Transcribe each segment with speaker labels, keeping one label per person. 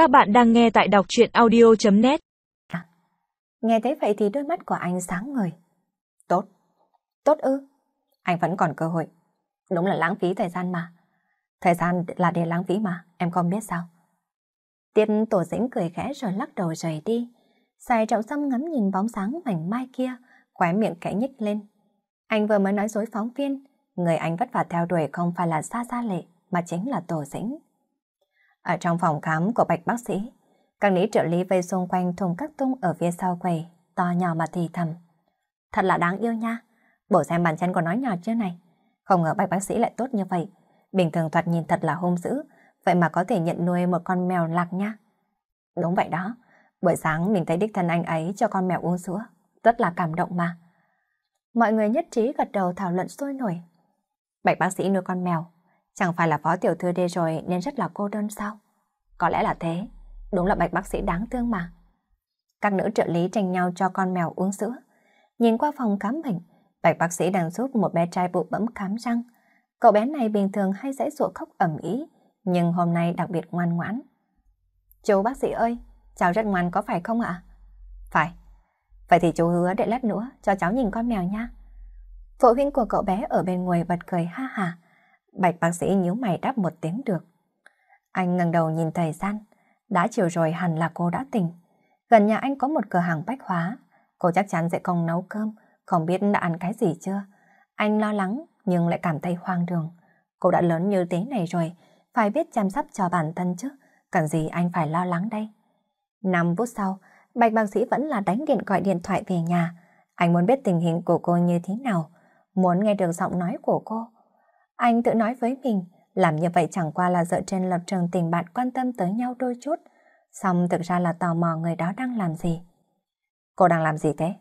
Speaker 1: Các bạn đang nghe tại đọc chuyện audio.net à,
Speaker 2: Nghe thấy vậy thì đôi mắt của anh sáng ngời. Tốt. Tốt ư? Anh vẫn còn cơ hội. Đúng là lãng phí thời gian mà. Thời gian là để lãng phí mà, em không biết sao. tiên tổ dĩnh cười khẽ rồi lắc đầu rời đi. Xài trọng xăm ngắm nhìn bóng sáng mảnh mai kia, khóe miệng kẽ nhích lên. Anh vừa mới nói dối phóng viên, người anh vất vả theo đuổi không phải là xa xa Lệ, mà chính là Tổ Dĩnh. Ở trong phòng khám của bạch bác sĩ, các lý trợ lý vây xung quanh thùng các tung ở phía sau quầy, to nhỏ mà thì thầm. Thật là đáng yêu nha, bổ xem bàn chân của nó nhỏ chưa này. Không ngờ bạch bác sĩ lại tốt như vậy, bình thường thoạt nhìn thật là hung dữ, vậy mà có thể nhận nuôi một con mèo lạc nha. Đúng vậy đó, buổi sáng mình thấy đích thân anh ấy cho con mèo uống sữa, rất là cảm động mà. Mọi người nhất trí gật đầu thảo luận sôi nổi. Bạch bác sĩ nuôi con mèo, chẳng phải là phó tiểu thư đi rồi nên rất là cô đơn sao? Có lẽ là thế, đúng là bạch bác sĩ đáng thương mà. Các nữ trợ lý tranh nhau cho con mèo uống sữa. Nhìn qua phòng khám bệnh, bạch bác sĩ đang giúp một bé trai bụ bẫm khám răng. Cậu bé này bình thường hay dãy dụa khóc ẩm ý, nhưng hôm nay đặc biệt ngoan ngoãn. Chú bác sĩ ơi, cháu rất ngoan có phải không ạ? Phải. Vậy thì chú hứa để lát nữa cho cháu nhìn con mèo nha. Phụ huynh của cậu bé ở bên ngoài bật cười ha ha. Bạch bác sĩ nhíu mày đáp một tiếng được. Anh ngẩng đầu nhìn thời gian. Đã chiều rồi hẳn là cô đã tỉnh. Gần nhà anh có một cửa hàng bách hóa. Cô chắc chắn sẽ không nấu cơm, không biết đã ăn cái gì chưa. Anh lo lắng nhưng lại cảm thấy hoang đường. Cô đã lớn như thế này rồi, phải biết chăm sóc cho bản thân chứ. Cần gì anh phải lo lắng đây. Năm phút sau, Bạch bác sĩ vẫn là đánh điện gọi điện thoại về nhà. Anh muốn biết tình hình của cô như thế nào, muốn nghe được giọng nói của cô. Anh tự nói với mình, làm như vậy chẳng qua là dựa trên lập trường tình bạn quan tâm tới nhau đôi chút, xong thực ra là tò mò người đó đang làm gì. Cô đang làm gì thế?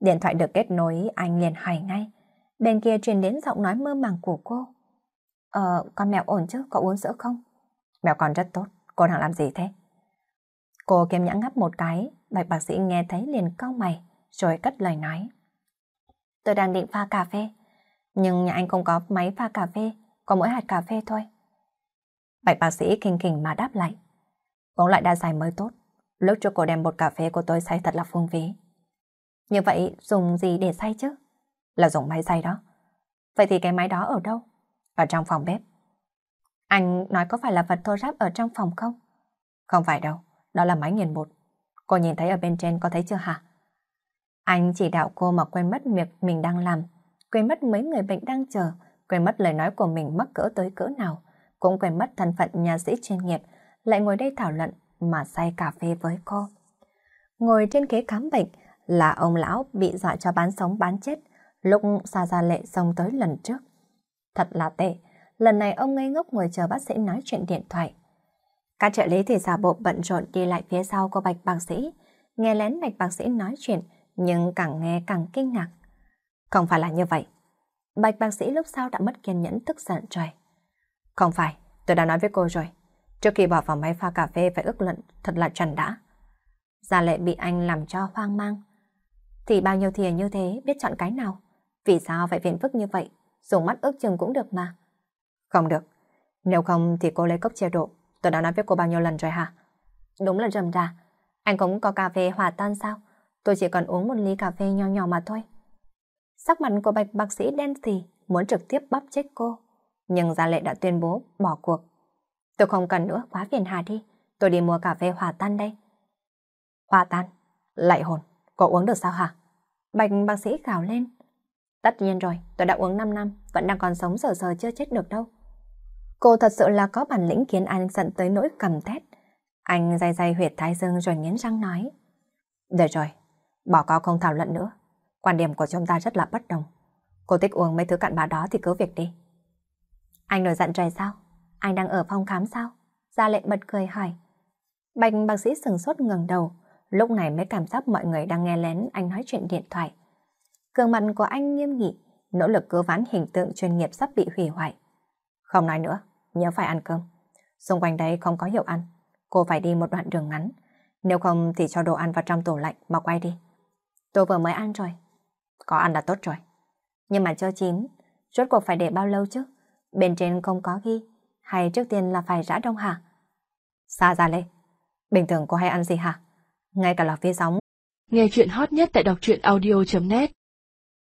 Speaker 2: Điện thoại được kết nối, anh liền hỏi ngay. Bên kia truyền đến giọng nói mơ màng của cô. Ờ, con mèo ổn chứ, có uống sữa không? Mèo con rất tốt, cô đang làm gì thế? Cô kiêm nhãn ngắp một cái, bạch bác sĩ nghe thấy liền cau mày, rồi cất lời nói. Tôi đang định pha cà phê, nhưng nhà anh không có máy pha cà phê, có mỗi hạt cà phê thôi. Bạch bác sĩ kinh kinh mà đáp lại. Uống loại đa dài mới tốt, lúc cho cô đem bột cà phê của tôi xay thật là phung phí. Như vậy dùng gì để xay chứ? Là dùng máy xay đó. Vậy thì cái máy đó ở đâu? Ở trong phòng bếp. Anh nói có phải là vật thô ráp ở trong phòng không? Không phải đâu, đó là máy nghiền bột. Cô nhìn thấy ở bên trên có thấy chưa hả? Anh chỉ đạo cô mà quên mất việc mình đang làm, quên mất mấy người bệnh đang chờ, quên mất lời nói của mình mắc cỡ tới cỡ nào, cũng quên mất thân phận nhà sĩ chuyên nghiệp, lại ngồi đây thảo luận mà say cà phê với cô. Ngồi trên ghế khám bệnh là ông lão bị dọa cho bán sống bán chết, lúc xa ra lệ xông tới lần trước. Thật là tệ, lần này ông ngây ngốc ngồi chờ bác sĩ nói chuyện điện thoại. Các trợ lý thì giả bộ bận rộn đi lại phía sau của bạch bác sĩ, nghe lén bạch bác sĩ nói chuyện, nhưng càng nghe càng kinh ngạc. Không phải là như vậy. Bạch bác sĩ lúc sau đã mất kiên nhẫn tức giận trời. Không phải, tôi đã nói với cô rồi. Trước khi bỏ vào máy pha cà phê phải ước luận thật là trần đã. Gia lệ bị anh làm cho hoang mang. Thì bao nhiêu thìa như thế biết chọn cái nào? Vì sao phải phiền phức như vậy? Dùng mắt ước chừng cũng được mà. Không được. Nếu không thì cô lấy cốc chia độ. Tôi đã nói với cô bao nhiêu lần rồi hả? Đúng là rầm rà. Anh cũng có cà phê hòa tan sao? Tôi chỉ cần uống một ly cà phê nho nhỏ mà thôi. Sắc mặt của bạch bác sĩ đen thì muốn trực tiếp bắp chết cô. Nhưng Gia Lệ đã tuyên bố bỏ cuộc. Tôi không cần nữa, quá phiền hà đi. Tôi đi mua cà phê hòa tan đây. Hòa tan? Lại hồn, cô uống được sao hả? Bạch bác sĩ gào lên. Tất nhiên rồi, tôi đã uống 5 năm, vẫn đang còn sống sờ sờ chưa chết được đâu. Cô thật sự là có bản lĩnh khiến anh giận tới nỗi cầm thét. Anh dày dày huyệt thái dương rồi nghiến răng nói. Được rồi, bỏ có không thảo luận nữa. Quan điểm của chúng ta rất là bất đồng. Cô thích uống mấy thứ cặn bã đó thì cứ việc đi. Anh nổi giận trời sao? Anh đang ở phòng khám sao? Gia lệ bật cười hỏi. Bạch bác sĩ sừng sốt ngẩng đầu, lúc này mới cảm giác mọi người đang nghe lén anh nói chuyện điện thoại. Cường mặt của anh nghiêm nghị, nỗ lực cứu vãn hình tượng chuyên nghiệp sắp bị hủy hoại. Không nói nữa, nhớ phải ăn cơm. Xung quanh đây không có hiệu ăn, cô phải đi một đoạn đường ngắn. Nếu không thì cho đồ ăn vào trong tủ lạnh mà quay đi. Tôi vừa mới ăn rồi. Có ăn là tốt rồi. Nhưng mà cho chín, rốt cuộc phải để bao lâu chứ? Bên trên không có ghi, hay trước tiên là phải rã đông hả? Xa ra lê, Bình thường cô hay ăn gì hả? Ngay cả lò phía sóng.
Speaker 1: Nghe chuyện hot nhất tại đọc truyện audio.net